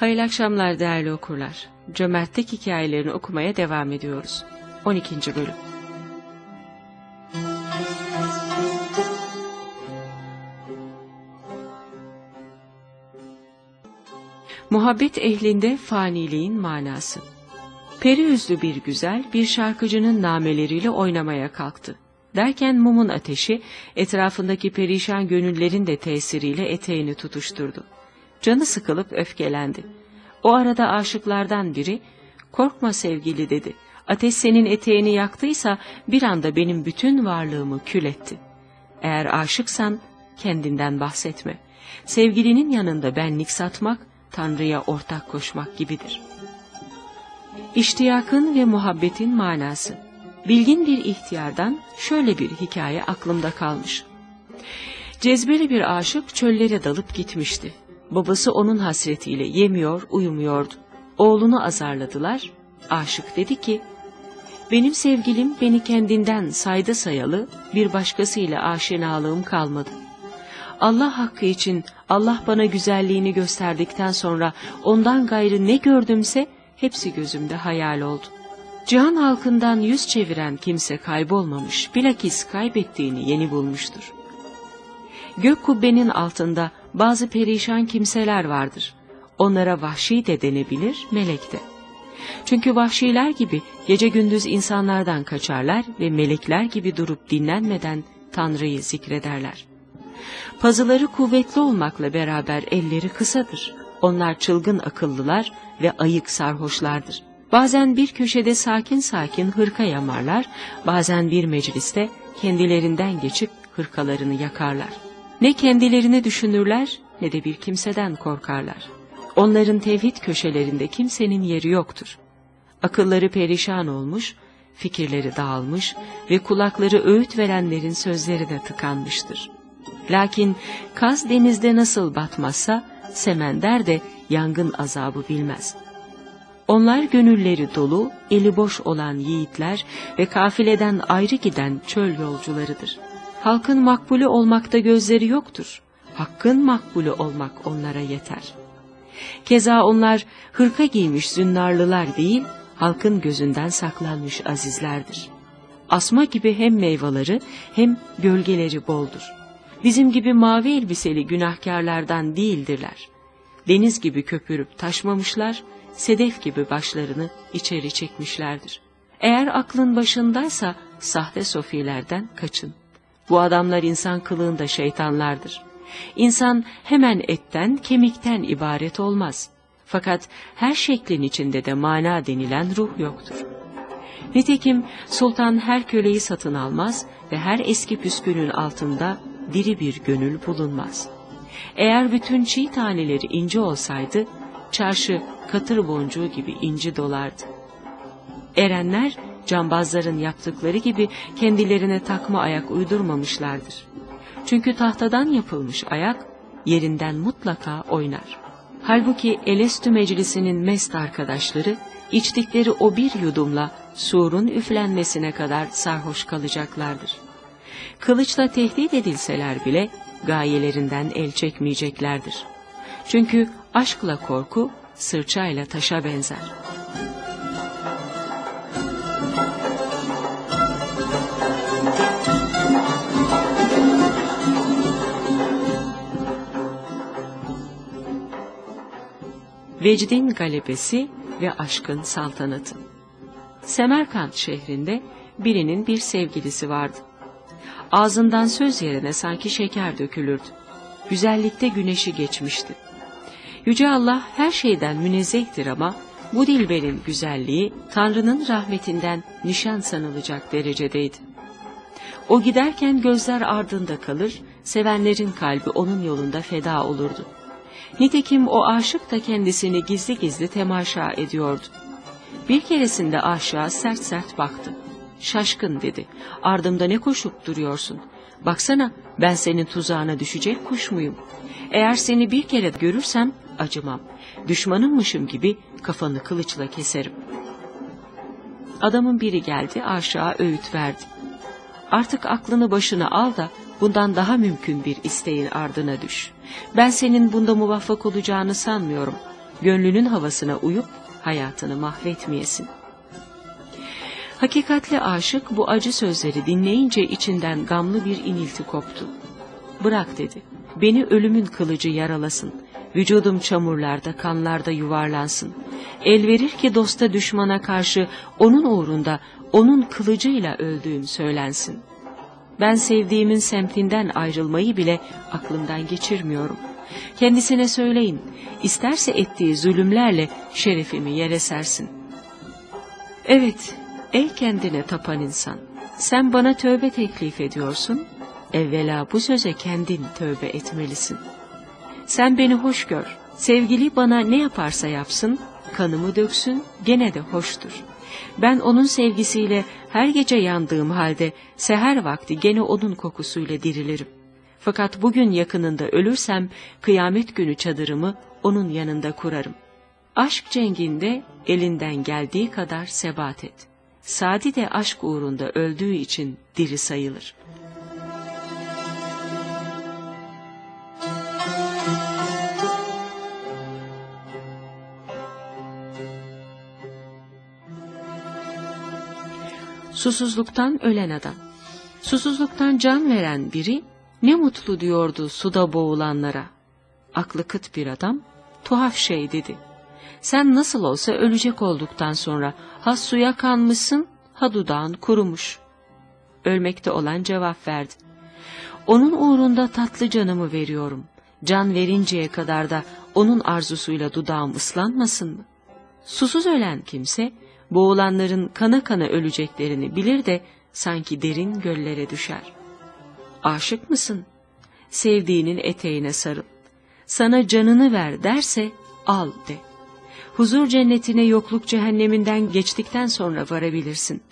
Hayırlı akşamlar değerli okurlar. Cömertlik hikayelerini okumaya devam ediyoruz. 12. Bölüm Muhabbet ehlinde faniliğin manası Peri yüzlü bir güzel bir şarkıcının nameleriyle oynamaya kalktı. Derken mumun ateşi etrafındaki perişan gönüllerin de tesiriyle eteğini tutuşturdu. Canı sıkılıp öfkelendi. O arada aşıklardan biri, korkma sevgili dedi. Ateş senin eteğini yaktıysa bir anda benim bütün varlığımı kül etti. Eğer aşıksan kendinden bahsetme. Sevgilinin yanında benlik satmak, Tanrı'ya ortak koşmak gibidir. İştiyakın ve muhabbetin manası Bilgin bir ihtiyardan şöyle bir hikaye aklımda kalmış. Cezbeli bir aşık çöllere dalıp gitmişti. Babası onun hasretiyle yemiyor, uyumuyordu. Oğlunu azarladılar. Aşık dedi ki, benim sevgilim beni kendinden sayda sayalı bir başkasıyla aşinalığım kalmadı. Allah hakkı için Allah bana güzelliğini gösterdikten sonra ondan gayrı ne gördümse hepsi gözümde hayal oldu. Cihan halkından yüz çeviren kimse kaybolmamış, bilakis kaybettiğini yeni bulmuştur. Gök kubbenin altında bazı perişan kimseler vardır. Onlara vahşi de denebilir, melek de. Çünkü vahşiler gibi gece gündüz insanlardan kaçarlar ve melekler gibi durup dinlenmeden Tanrı'yı zikrederler. Pazıları kuvvetli olmakla beraber elleri kısadır. Onlar çılgın akıllılar ve ayık sarhoşlardır. Bazen bir köşede sakin sakin hırka yamarlar, bazen bir mecliste kendilerinden geçip hırkalarını yakarlar. Ne kendilerini düşünürler ne de bir kimseden korkarlar. Onların tevhid köşelerinde kimsenin yeri yoktur. Akılları perişan olmuş, fikirleri dağılmış ve kulakları öğüt verenlerin sözlerine tıkanmıştır. Lakin kaz denizde nasıl batmazsa, semender de yangın azabı bilmez.'' Onlar gönülleri dolu, eli boş olan yiğitler ve kafileden ayrı giden çöl yolcularıdır. Halkın makbulü olmakta gözleri yoktur. Hakkın makbulü olmak onlara yeter. Keza onlar hırka giymiş zünnarlılar değil, halkın gözünden saklanmış azizlerdir. Asma gibi hem meyveleri hem gölgeleri boldur. Bizim gibi mavi elbiseli günahkarlardan değildirler. Deniz gibi köpürüp taşmamışlar, sedef gibi başlarını içeri çekmişlerdir. Eğer aklın başındaysa sahte sofilerden kaçın. Bu adamlar insan kılığında şeytanlardır. İnsan hemen etten, kemikten ibaret olmaz. Fakat her şeklin içinde de mana denilen ruh yoktur. Nitekim sultan her köleyi satın almaz ve her eski püskünün altında diri bir gönül bulunmaz. Eğer bütün çiğ taneleri ince olsaydı, çarşı katır boncuğu gibi inci dolardı. Erenler cambazların yaptıkları gibi kendilerine takma ayak uydurmamışlardır. Çünkü tahtadan yapılmış ayak yerinden mutlaka oynar. Halbuki Elestü Meclisi'nin mest arkadaşları içtikleri o bir yudumla surun üflenmesine kadar sarhoş kalacaklardır. Kılıçla tehdit edilseler bile gayelerinden el çekmeyeceklerdir. Çünkü aşkla korku sırçayla taşa benzer. Vecdin galebesi ve aşkın saltanatı. Semerkant şehrinde birinin bir sevgilisi vardı. Ağzından söz yerine sanki şeker dökülürdü. Güzellikte güneşi geçmişti. Yüce Allah her şeyden münezzehtir ama bu dilberin güzelliği Tanrı'nın rahmetinden nişan sanılacak derecedeydi. O giderken gözler ardında kalır, sevenlerin kalbi onun yolunda feda olurdu. Nitekim o aşık da kendisini gizli gizli temaşa ediyordu. Bir keresinde aşağı sert sert baktı. Şaşkın dedi, ardımda ne koşup duruyorsun? Baksana ben senin tuzağına düşecek kuş muyum? Eğer seni bir kere görürsem acımam. Düşmanımmışım gibi kafanı kılıçla keserim. Adamın biri geldi aşağı öğüt verdi. Artık aklını başına al da bundan daha mümkün bir isteğin ardına düş. Ben senin bunda muvaffak olacağını sanmıyorum. gönlünün havasına uyup hayatını mahvetmeyesin. Hakikatli aşık bu acı sözleri dinleyince içinden gamlı bir inilti koptu. Bırak dedi, beni ölümün kılıcı yaralasın, vücudum çamurlarda, kanlarda yuvarlansın. El verir ki dosta düşmana karşı onun uğrunda, onun kılıcıyla öldüğüm söylensin. Ben sevdiğimin semtinden ayrılmayı bile aklımdan geçirmiyorum. Kendisine söyleyin, isterse ettiği zulümlerle şerefimi yere sersin. Evet, ey kendine tapan insan, sen bana tövbe teklif ediyorsun, evvela bu söze kendin tövbe etmelisin. Sen beni hoş gör, sevgili bana ne yaparsa yapsın, kanımı döksün, gene de hoştur. Ben onun sevgisiyle her gece yandığım halde seher vakti gene onun kokusuyla dirilirim. Fakat bugün yakınında ölürsem kıyamet günü çadırımı onun yanında kurarım. Aşk cenginde elinden geldiği kadar sebat et. Sadi de aşk uğrunda öldüğü için diri sayılır. Susuzluktan ölen adam. Susuzluktan can veren biri ne mutlu diyordu suda boğulanlara. Aklı kıt bir adam tuhaf şey dedi. Sen nasıl olsa ölecek olduktan sonra ha suya kanmışsın ha dudağın kurumuş. Ölmekte olan cevap verdi. Onun uğrunda tatlı canımı veriyorum. Can verinceye kadar da onun arzusuyla dudağım ıslanmasın mı? Susuz ölen kimse boğulanların kana kana öleceklerini bilir de sanki derin göllere düşer. Aşık mısın? Sevdiğinin eteğine sarıl. Sana canını ver derse al de. Huzur cennetine yokluk cehenneminden geçtikten sonra varabilirsin.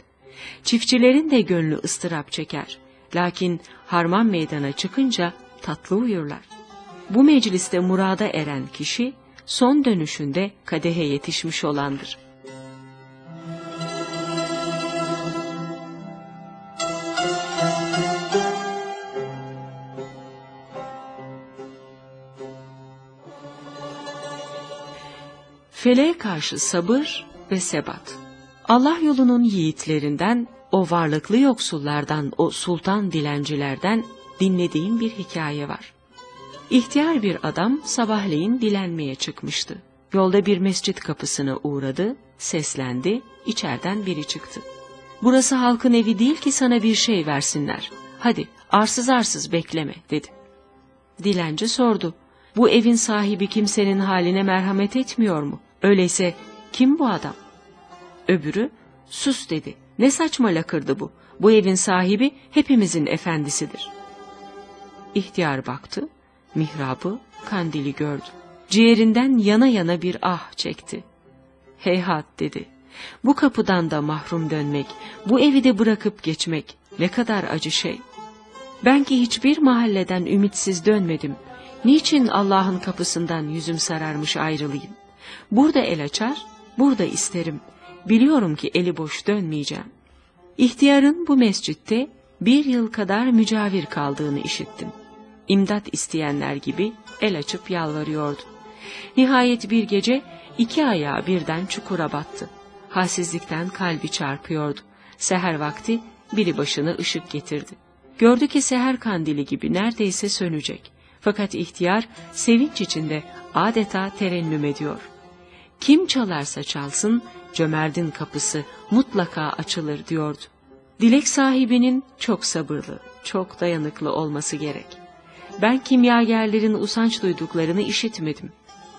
Çiftçilerin de gönlü ıstırap çeker. Lakin harman meydana çıkınca tatlı uyurlar. Bu mecliste murada eren kişi son dönüşünde kadehe yetişmiş olandır.'' Feleğe karşı sabır ve sebat. Allah yolunun yiğitlerinden, o varlıklı yoksullardan, o sultan dilencilerden dinlediğim bir hikaye var. İhtiyar bir adam sabahleyin dilenmeye çıkmıştı. Yolda bir mescit kapısına uğradı, seslendi, içeriden biri çıktı. Burası halkın evi değil ki sana bir şey versinler. Hadi arsız arsız bekleme dedi. Dilenci sordu. Bu evin sahibi kimsenin haline merhamet etmiyor mu? Öyleyse kim bu adam? Öbürü sus dedi. Ne saçma lakırdı bu. Bu evin sahibi hepimizin efendisidir. İhtiyar baktı, mihrabı, kandili gördü. Ciğerinden yana yana bir ah çekti. Heyhat dedi. Bu kapıdan da mahrum dönmek, bu evi de bırakıp geçmek ne kadar acı şey. Ben ki hiçbir mahalleden ümitsiz dönmedim. Niçin Allah'ın kapısından yüzüm sararmış ayrılayım? Burada el açar, burada isterim. Biliyorum ki eli boş dönmeyeceğim. İhtiyarın bu mescitte bir yıl kadar mücavir kaldığını işittim. İmdat isteyenler gibi el açıp yalvarıyordu. Nihayet bir gece iki ayağı birden çukura battı. Halsizlikten kalbi çarpıyordu. Seher vakti biri başına ışık getirdi. Gördü ki seher kandili gibi neredeyse sönecek. Fakat ihtiyar sevinç içinde adeta terennüm ediyor. Kim çalarsa çalsın cömertin kapısı mutlaka açılır diyordu. Dilek sahibinin çok sabırlı, çok dayanıklı olması gerek. Ben kimyagerlerin usanç duyduklarını işitmedim.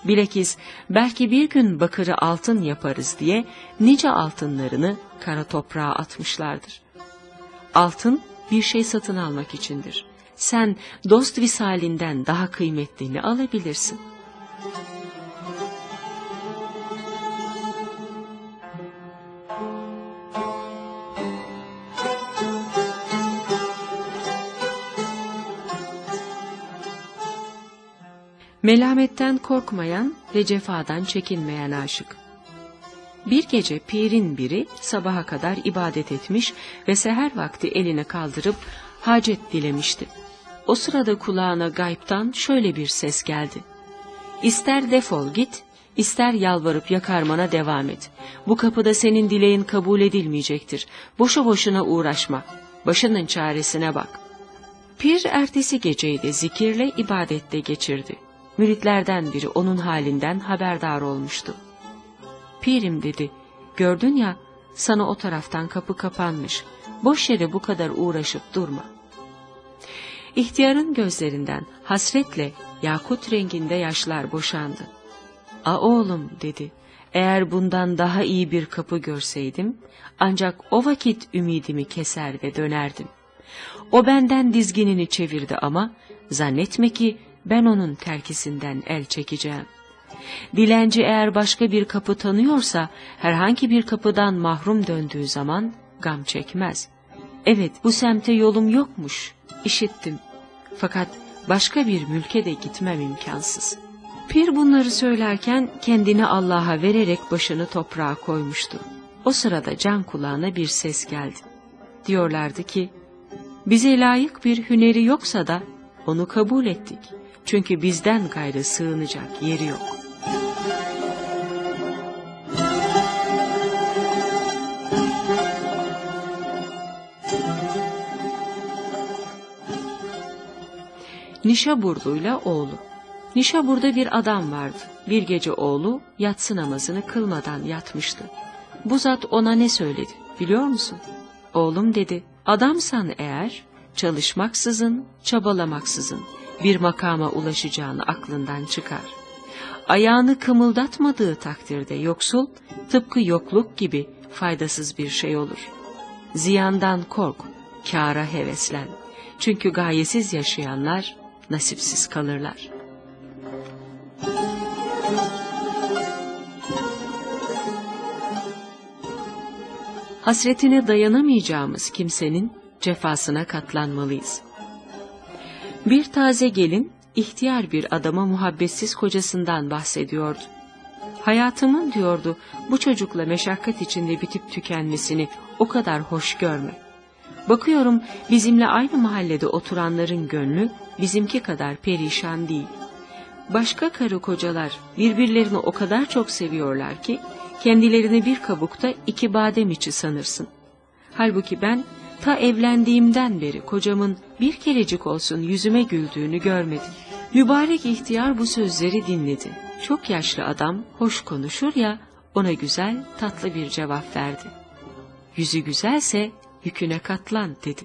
Bilakis belki bir gün bakırı altın yaparız diye nice altınlarını kara toprağa atmışlardır. Altın bir şey satın almak içindir. Sen dost visalinden daha kıymetlini alabilirsin. Melametten korkmayan ve cefadan çekinmeyen aşık. Bir gece pirin biri sabaha kadar ibadet etmiş ve seher vakti elini kaldırıp hacet dilemişti. O sırada kulağına gayiptan şöyle bir ses geldi. İster defol git, İster yalvarıp yakarmana devam et. Bu kapıda senin dileğin kabul edilmeyecektir. Boşu boşuna uğraşma. Başının çaresine bak. Pir ertesi geceyi de zikirle ibadette geçirdi. Müritlerden biri onun halinden haberdar olmuştu. Pirim dedi, gördün ya sana o taraftan kapı kapanmış. Boş yere bu kadar uğraşıp durma. İhtiyarın gözlerinden hasretle yakut renginde yaşlar boşandı. A oğlum dedi, eğer bundan daha iyi bir kapı görseydim, ancak o vakit ümidimi keser ve dönerdim. O benden dizginini çevirdi ama zannetme ki ben onun terkisinden el çekeceğim. Dilenci eğer başka bir kapı tanıyorsa herhangi bir kapıdan mahrum döndüğü zaman gam çekmez. Evet bu semte yolum yokmuş, işittim. Fakat başka bir mülke de gitmem imkansız. Pir bunları söylerken kendini Allah'a vererek başını toprağa koymuştu. O sırada can kulağına bir ses geldi. Diyorlardı ki, bize layık bir hüneri yoksa da onu kabul ettik. Çünkü bizden gayrı sığınacak yeri yok. Nişaburlu'yla oğlu. Nişabur'da bir adam vardı. Bir gece oğlu yatsı namazını kılmadan yatmıştı. Bu zat ona ne söyledi biliyor musun? Oğlum dedi, adamsan eğer çalışmaksızın, çabalamaksızın bir makama ulaşacağını aklından çıkar. Ayağını kımıldatmadığı takdirde yoksul, tıpkı yokluk gibi faydasız bir şey olur. Ziyandan kork, kâra heveslen. Çünkü gayesiz yaşayanlar nasipsiz kalırlar. Hasretine dayanamayacağımız kimsenin cefasına katlanmalıyız. Bir taze gelin ihtiyar bir adama muhabbetsiz kocasından bahsediyordu. Hayatımın diyordu bu çocukla meşakkat içinde bitip tükenmesini o kadar hoş görme. Bakıyorum bizimle aynı mahallede oturanların gönlü bizimki kadar perişan değil. Başka karı kocalar birbirlerini o kadar çok seviyorlar ki kendilerini bir kabukta iki badem içi sanırsın. Halbuki ben ta evlendiğimden beri kocamın bir kerecik olsun yüzüme güldüğünü görmedim. Mübarek ihtiyar bu sözleri dinledi. Çok yaşlı adam hoş konuşur ya ona güzel tatlı bir cevap verdi. Yüzü güzelse yüküne katlan dedi.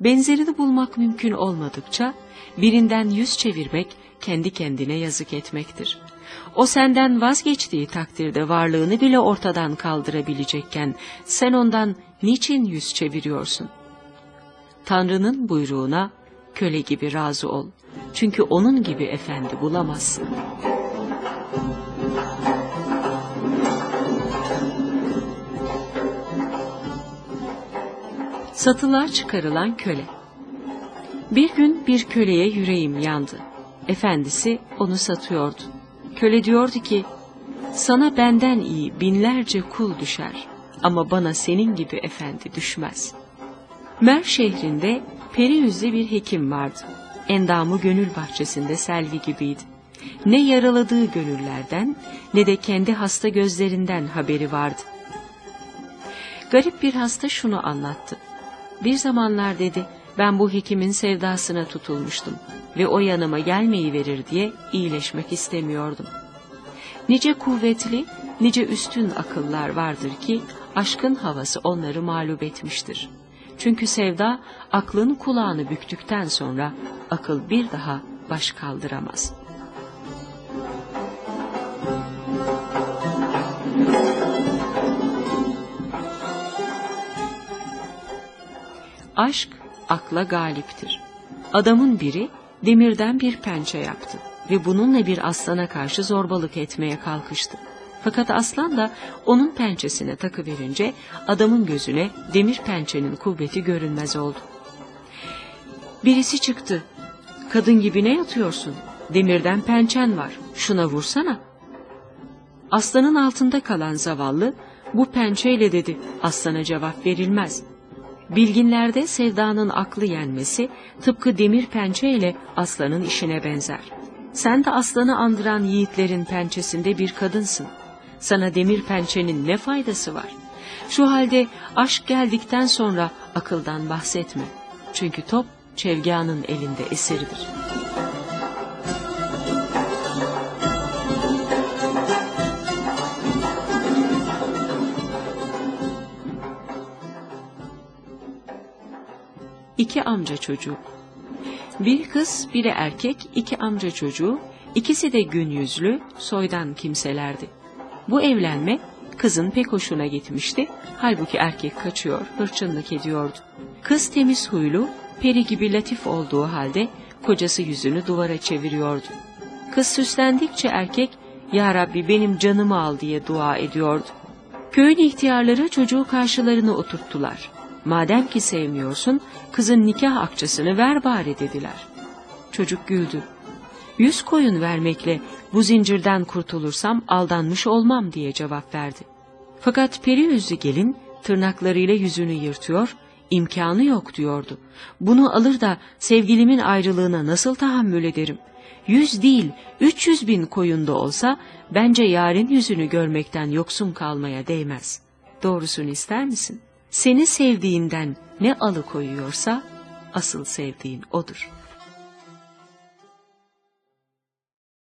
Benzerini bulmak mümkün olmadıkça birinden yüz çevirmek kendi kendine yazık etmektir. O senden vazgeçtiği takdirde varlığını bile ortadan kaldırabilecekken sen ondan niçin yüz çeviriyorsun? Tanrı'nın buyruğuna köle gibi razı ol. Çünkü onun gibi efendi bulamazsın. Satılığa çıkarılan köle Bir gün bir köleye yüreğim yandı. Efendisi onu satıyordu. Köle diyordu ki, sana benden iyi binlerce kul düşer ama bana senin gibi efendi düşmez. Mer şehrinde peri yüzlü bir hekim vardı. Endamı gönül bahçesinde selvi gibiydi. Ne yaraladığı gönüllerden ne de kendi hasta gözlerinden haberi vardı. Garip bir hasta şunu anlattı. Bir zamanlar dedi, ben bu hekimin sevdasına tutulmuştum ve o yanıma gelmeyi verir diye iyileşmek istemiyordum. Nice kuvvetli, nice üstün akıllar vardır ki aşkın havası onları mağlup etmiştir. Çünkü sevda aklın kulağını büktükten sonra akıl bir daha baş kaldıramaz. Aşk akla galiptir. Adamın biri demirden bir pençe yaptı ve bununla bir aslana karşı zorbalık etmeye kalkıştı. Fakat aslan da onun pençesine takı verince adamın gözüne demir pençenin kuvveti görünmez oldu. Birisi çıktı. Kadın gibi ne yatıyorsun? Demirden pençen var. Şuna vursana. Aslanın altında kalan zavallı bu pençeyle dedi. Aslana cevap verilmez. Bilginlerde sevdanın aklı yenmesi tıpkı demir pençeyle aslanın işine benzer. Sen de aslanı andıran yiğitlerin pençesinde bir kadınsın. Sana demir pençenin ne faydası var? Şu halde aşk geldikten sonra akıldan bahsetme. Çünkü top Çevga'nın elinde eseridir. İki amca çocuğu. Bir kız, biri erkek, iki amca çocuğu, ikisi de gün yüzlü, soydan kimselerdi. Bu evlenme kızın pek hoşuna gitmişti, halbuki erkek kaçıyor, hırçınlık ediyordu. Kız temiz huylu, peri gibi latif olduğu halde kocası yüzünü duvara çeviriyordu. Kız süslendikçe erkek, Ya Rabbi benim canımı al diye dua ediyordu. Köyün ihtiyarları çocuğu karşılarına oturttular. Madem ki sevmiyorsun, kızın nikah akçesini ver bari dediler. Çocuk güldü. Yüz koyun vermekle bu zincirden kurtulursam aldanmış olmam diye cevap verdi. Fakat peri yüzlü gelin tırnaklarıyla yüzünü yırtıyor, imkanı yok diyordu. Bunu alır da sevgilimin ayrılığına nasıl tahammül ederim? Yüz değil, üç yüz bin koyunda olsa bence yarın yüzünü görmekten yoksun kalmaya değmez. Doğrusunu ister misin? Seni sevdiğinden ne alıkoyuyorsa asıl sevdiğin odur.''